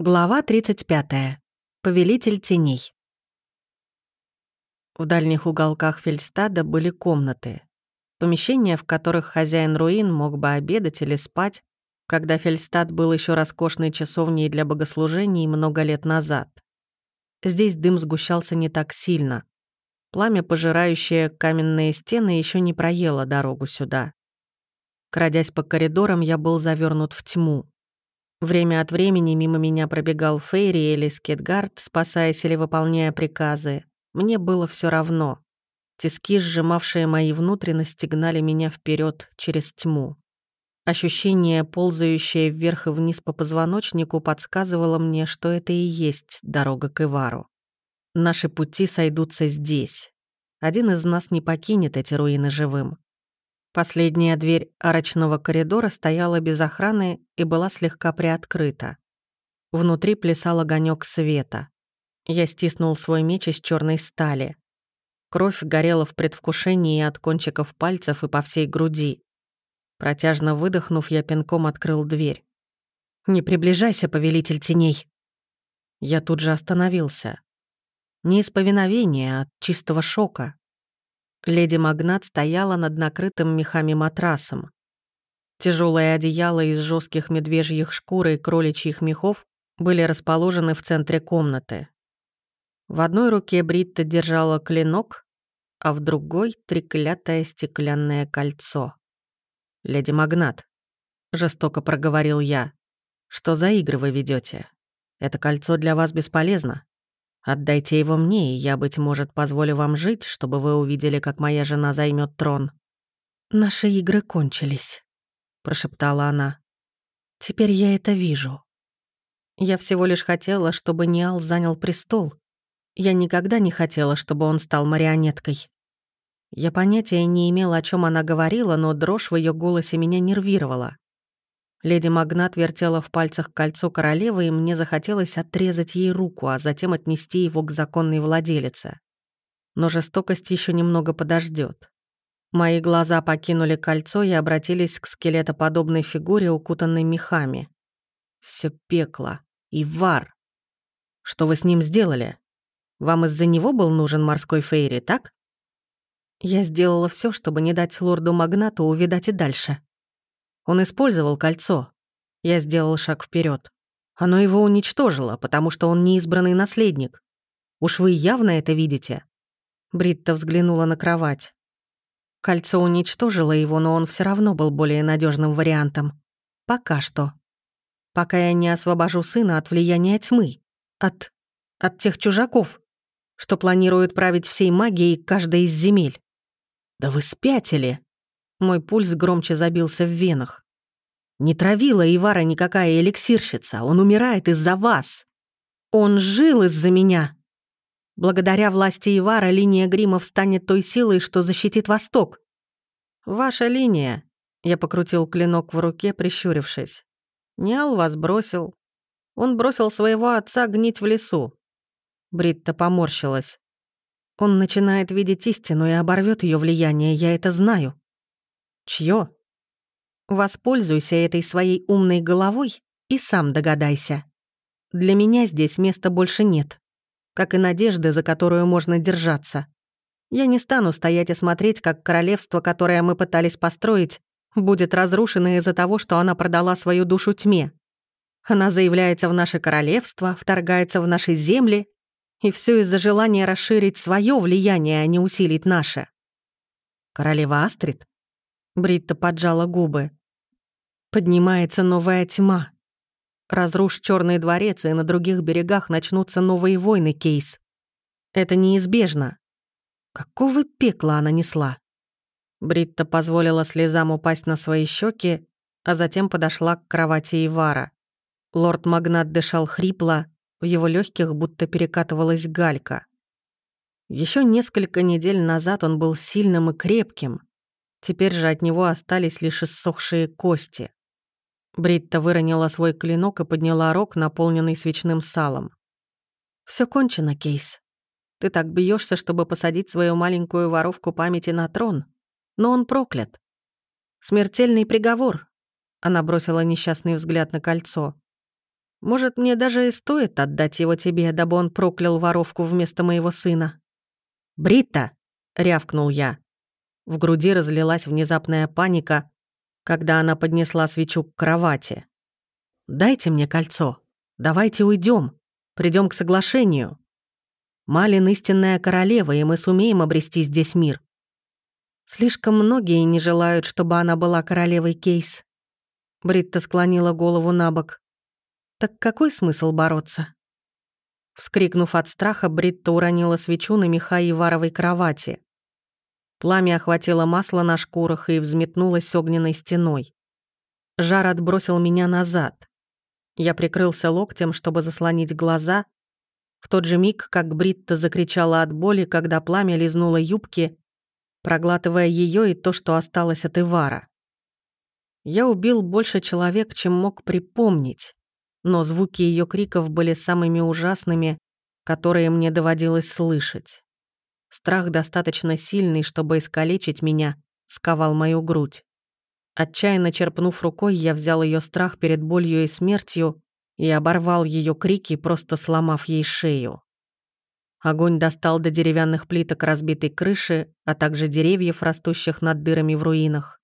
Глава 35. Повелитель теней. В дальних уголках Фельстада были комнаты. Помещения, в которых хозяин руин мог бы обедать или спать, когда Фельстад был еще роскошной часовней для богослужений много лет назад. Здесь дым сгущался не так сильно. Пламя, пожирающее каменные стены, еще не проело дорогу сюда. Крадясь по коридорам, я был завернут в тьму. Время от времени мимо меня пробегал Фейри или Скетгард, спасаясь или выполняя приказы. Мне было все равно. Тиски, сжимавшие мои внутренности, гнали меня вперед через тьму. Ощущение, ползающее вверх и вниз по позвоночнику, подсказывало мне, что это и есть дорога к Ивару. Наши пути сойдутся здесь. Один из нас не покинет эти руины живым. Последняя дверь арочного коридора стояла без охраны и была слегка приоткрыта. Внутри плясал огонек света. Я стиснул свой меч из черной стали. Кровь горела в предвкушении от кончиков пальцев и по всей груди. Протяжно выдохнув, я пинком открыл дверь. «Не приближайся, повелитель теней!» Я тут же остановился. Не из повиновения, а от чистого шока. Леди Магнат стояла над накрытым мехами матрасом. Тяжелые одеяла из жестких медвежьих шкур и кроличьих мехов были расположены в центре комнаты. В одной руке Бритта держала клинок, а в другой — треклятое стеклянное кольцо. «Леди Магнат», — жестоко проговорил я, — «что за игры вы ведете? Это кольцо для вас бесполезно. Отдайте его мне, и я, быть может, позволю вам жить, чтобы вы увидели, как моя жена займет трон». «Наши игры кончились», — прошептала она. «Теперь я это вижу. Я всего лишь хотела, чтобы Ниал занял престол. Я никогда не хотела, чтобы он стал марионеткой. Я понятия не имела, о чем она говорила, но дрожь в ее голосе меня нервировала. Леди Магнат вертела в пальцах кольцо королевы, и мне захотелось отрезать ей руку, а затем отнести его к законной владелице. Но жестокость еще немного подождет. Мои глаза покинули кольцо и обратились к скелетоподобной фигуре, укутанной мехами. Все пекло. И вар. Что вы с ним сделали? Вам из-за него был нужен морской фейри, так? Я сделала все, чтобы не дать лорду Магнату увидать и дальше. Он использовал кольцо. Я сделал шаг вперед. Оно его уничтожило, потому что он неизбранный наследник. Уж вы явно это видите. Бритта взглянула на кровать. Кольцо уничтожило его, но он все равно был более надежным вариантом. Пока что. Пока я не освобожу сына от влияния тьмы. От... от тех чужаков, что планируют править всей магией каждой из земель. Да вы спятили. Мой пульс громче забился в венах. «Не травила Ивара никакая эликсирщица, он умирает из-за вас. Он жил из-за меня. Благодаря власти Ивара линия гримов станет той силой, что защитит Восток. Ваша линия», — я покрутил клинок в руке, прищурившись. «Ниал вас бросил. Он бросил своего отца гнить в лесу». Бритта поморщилась. Он начинает видеть истину и оборвет ее влияние, я это знаю. Чье? Воспользуйся этой своей умной головой и сам догадайся. Для меня здесь места больше нет, как и надежды, за которую можно держаться. Я не стану стоять и смотреть, как королевство, которое мы пытались построить, будет разрушено из-за того, что она продала свою душу тьме. Она заявляется в наше королевство, вторгается в наши земли, и все из-за желания расширить свое влияние, а не усилить наше. Королева Астрид Бритта поджала губы. Поднимается новая тьма. Разрушь черный дворец, и на других берегах начнутся новые войны, Кейс. Это неизбежно. Какого пекла она несла? Бритта позволила слезам упасть на свои щеки, а затем подошла к кровати Ивара. Лорд Магнат дышал хрипло, в его легких будто перекатывалась галька. Еще несколько недель назад он был сильным и крепким, Теперь же от него остались лишь иссохшие кости. Бритта выронила свой клинок и подняла рог, наполненный свечным салом. Все кончено, Кейс. Ты так бьешься, чтобы посадить свою маленькую воровку памяти на трон. Но он проклят. Смертельный приговор. Она бросила несчастный взгляд на кольцо. Может, мне даже и стоит отдать его тебе, дабы он проклял воровку вместо моего сына?» «Бритта!» — рявкнул я. В груди разлилась внезапная паника, когда она поднесла свечу к кровати. «Дайте мне кольцо. Давайте уйдем, придем к соглашению. Малин — истинная королева, и мы сумеем обрести здесь мир. Слишком многие не желают, чтобы она была королевой Кейс». Бритта склонила голову на бок. «Так какой смысл бороться?» Вскрикнув от страха, Бритта уронила свечу на меха Иваровой кровати. Пламя охватило масло на шкурах и взметнулось огненной стеной. Жар отбросил меня назад. Я прикрылся локтем, чтобы заслонить глаза. В тот же миг, как Бритта закричала от боли, когда пламя лизнуло юбки, проглатывая ее и то, что осталось от Ивара. Я убил больше человек, чем мог припомнить, но звуки ее криков были самыми ужасными, которые мне доводилось слышать. Страх достаточно сильный, чтобы искалечить меня, сковал мою грудь. Отчаянно черпнув рукой, я взял ее страх перед болью и смертью и оборвал ее крики, просто сломав ей шею. Огонь достал до деревянных плиток разбитой крыши, а также деревьев, растущих над дырами в руинах,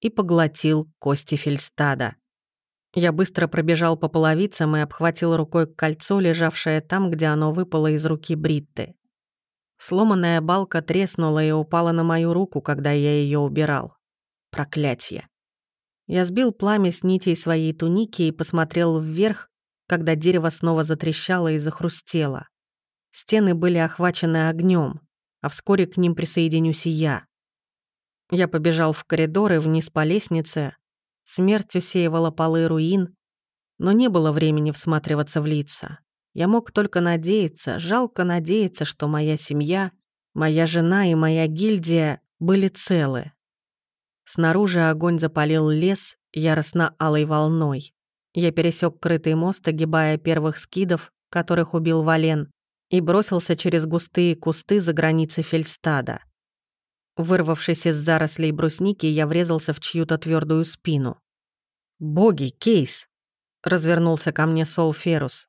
и поглотил кости Фельстада. Я быстро пробежал по половицам и обхватил рукой кольцо, лежавшее там, где оно выпало из руки Бритты. Сломанная балка треснула и упала на мою руку, когда я ее убирал. Проклятье. Я сбил пламя с нитей своей туники и посмотрел вверх, когда дерево снова затрещало и захрустело. Стены были охвачены огнем, а вскоре к ним присоединюсь и я. Я побежал в коридор и вниз по лестнице. Смерть усеивала полы руин, но не было времени всматриваться в лица. Я мог только надеяться, жалко надеяться, что моя семья, моя жена и моя гильдия были целы. Снаружи огонь запалил лес яростно алой волной. Я пересек крытый мост, огибая первых скидов, которых убил Вален, и бросился через густые кусты за границы Фельстада. Вырвавшись из зарослей брусники, я врезался в чью-то твердую спину. «Боги, Кейс!» — развернулся ко мне Сол Ферус.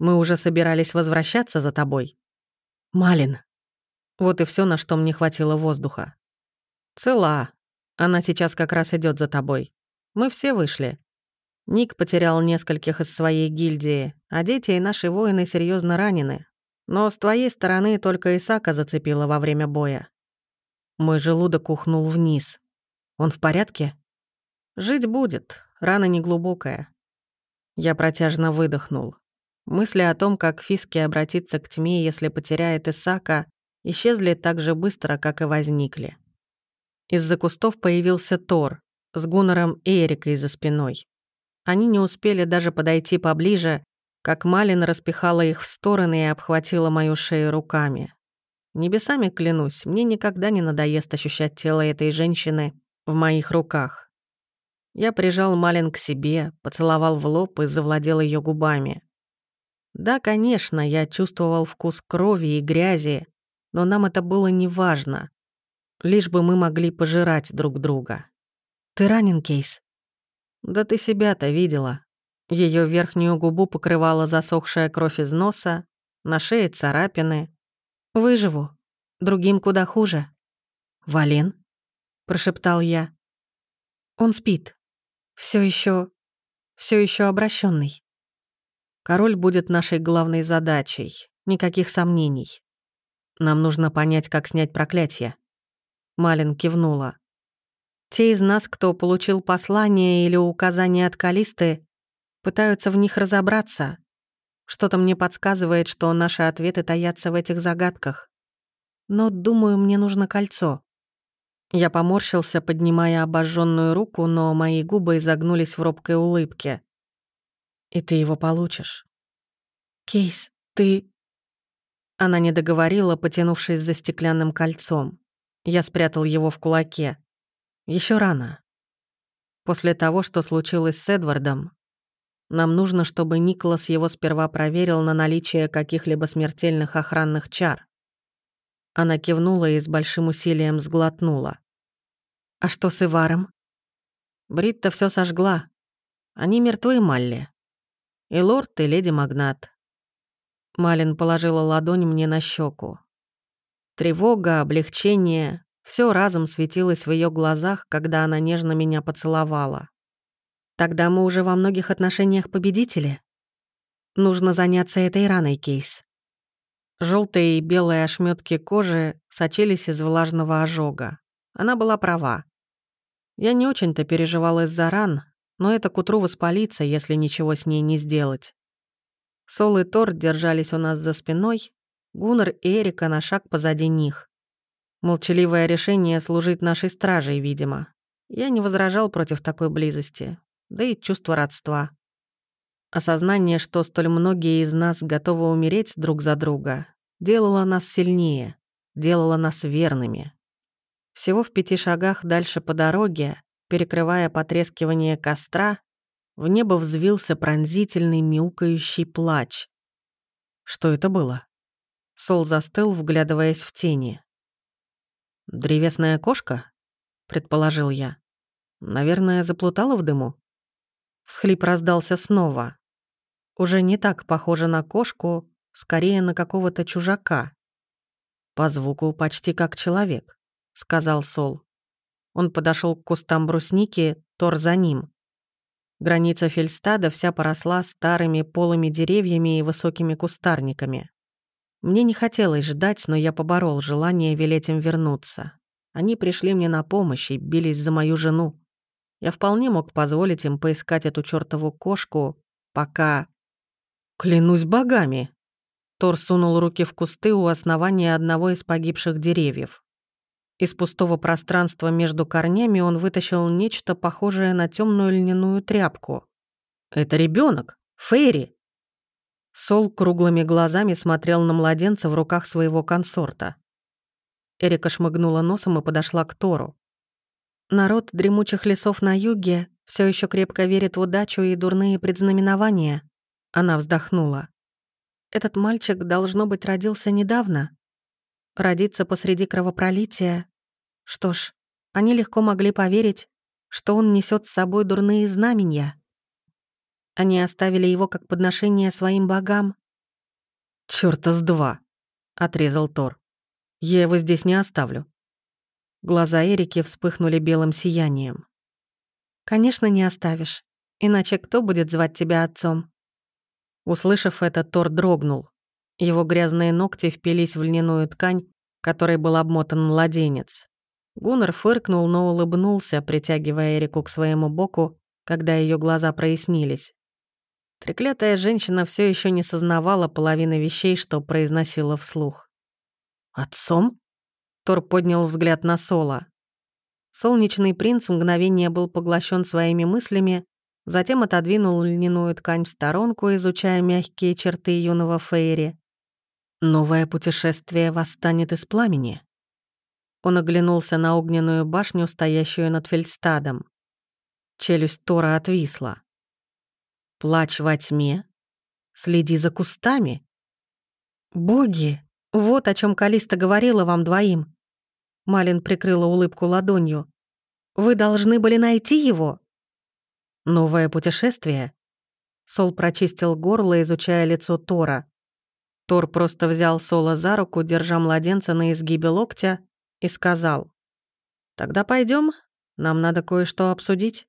Мы уже собирались возвращаться за тобой. Малин. Вот и все, на что мне хватило воздуха. Цела. Она сейчас как раз идет за тобой. Мы все вышли. Ник потерял нескольких из своей гильдии, а дети и наши воины серьезно ранены. Но с твоей стороны только Исака зацепила во время боя. Мой желудок ухнул вниз. Он в порядке? Жить будет, рана неглубокая. Я протяжно выдохнул. Мысли о том, как Фиски обратится к тьме, если потеряет Исака, исчезли так же быстро, как и возникли. Из-за кустов появился Тор с Гуннером и Эрикой за спиной. Они не успели даже подойти поближе, как Малин распихала их в стороны и обхватила мою шею руками. Небесами клянусь, мне никогда не надоест ощущать тело этой женщины в моих руках. Я прижал Малин к себе, поцеловал в лоб и завладел ее губами. Да, конечно, я чувствовал вкус крови и грязи, но нам это было не важно. Лишь бы мы могли пожирать друг друга. «Ты ранен, Кейс?» «Да ты себя-то видела». Ее верхнюю губу покрывала засохшая кровь из носа, на шее царапины. «Выживу. Другим куда хуже». «Вален?» — прошептал я. «Он спит. Все еще, все еще обращенный. Король будет нашей главной задачей. Никаких сомнений. Нам нужно понять, как снять проклятие. Малин кивнула. Те из нас, кто получил послание или указание от Калисты, пытаются в них разобраться. Что-то мне подсказывает, что наши ответы таятся в этих загадках. Но, думаю, мне нужно кольцо. Я поморщился, поднимая обожженную руку, но мои губы изогнулись в робкой улыбке. И ты его получишь. Кейс, ты... Она не договорила, потянувшись за стеклянным кольцом. Я спрятал его в кулаке. Еще рано. После того, что случилось с Эдвардом, нам нужно, чтобы Николас его сперва проверил на наличие каких-либо смертельных охранных чар. Она кивнула и с большим усилием сглотнула. «А что с Иваром?» Бритта все сожгла. Они мертвы, Малли. И лорд, и леди Магнат. Малин положила ладонь мне на щеку. Тревога, облегчение — все разом светилось в ее глазах, когда она нежно меня поцеловала. Тогда мы уже во многих отношениях победители. Нужно заняться этой раной, Кейс. Желтые и белые ошметки кожи сочились из влажного ожога. Она была права. Я не очень-то переживала из-за ран, но это к утру воспалится, если ничего с ней не сделать. Сол и Тор держались у нас за спиной, Гуннер и Эрика на шаг позади них. Молчаливое решение служить нашей стражей, видимо. Я не возражал против такой близости, да и чувство родства. Осознание, что столь многие из нас готовы умереть друг за друга, делало нас сильнее, делало нас верными. Всего в пяти шагах дальше по дороге, перекрывая потрескивание костра, в небо взвился пронзительный мяукающий плач. Что это было? Сол застыл, вглядываясь в тени. «Древесная кошка?» — предположил я. «Наверное, заплутала в дыму?» Всхлип раздался снова. Уже не так похоже на кошку, скорее на какого-то чужака. По звуку почти как человек, сказал Сол. Он подошел к кустам брусники, Тор за ним. Граница Фельстада вся поросла старыми полыми деревьями и высокими кустарниками. Мне не хотелось ждать, но я поборол желание велеть им вернуться. Они пришли мне на помощь и бились за мою жену. Я вполне мог позволить им поискать эту чёртову кошку, пока... Клянусь богами! Тор сунул руки в кусты у основания одного из погибших деревьев. Из пустого пространства между корнями он вытащил нечто похожее на темную льняную тряпку. «Это ребенок, Фейри!» Сол круглыми глазами смотрел на младенца в руках своего консорта. Эрика шмыгнула носом и подошла к Тору. Народ дремучих лесов на юге все еще крепко верит в удачу и дурные предзнаменования. Она вздохнула. Этот мальчик, должно быть, родился недавно. Родиться посреди кровопролития что ж, они легко могли поверить, что он несет с собой дурные знамения. Они оставили его как подношение своим богам. «Чёрта с два!» — отрезал Тор. «Я его здесь не оставлю». Глаза Эрики вспыхнули белым сиянием. «Конечно, не оставишь. Иначе кто будет звать тебя отцом?» Услышав это, Тор дрогнул. Его грязные ногти впились в льняную ткань, которой был обмотан младенец. Гуннер фыркнул, но улыбнулся, притягивая Эрику к своему боку, когда ее глаза прояснились. Треклятая женщина все еще не сознавала половины вещей, что произносила вслух. «Отцом?» Тор поднял взгляд на Сола. Солнечный принц мгновение был поглощен своими мыслями, затем отодвинул льняную ткань в сторонку, изучая мягкие черты юного Фейри. «Новое путешествие восстанет из пламени», он оглянулся на огненную башню, стоящую над Фельдстадом. Челюсть Тора отвисла. «Плачь во тьме? Следи за кустами?» «Боги! Вот о чем Калиста говорила вам двоим!» Малин прикрыла улыбку ладонью. «Вы должны были найти его!» «Новое путешествие?» Сол прочистил горло, изучая лицо Тора. Тор просто взял Сола за руку, держа младенца на изгибе локтя, и сказал, «Тогда пойдем, нам надо кое-что обсудить».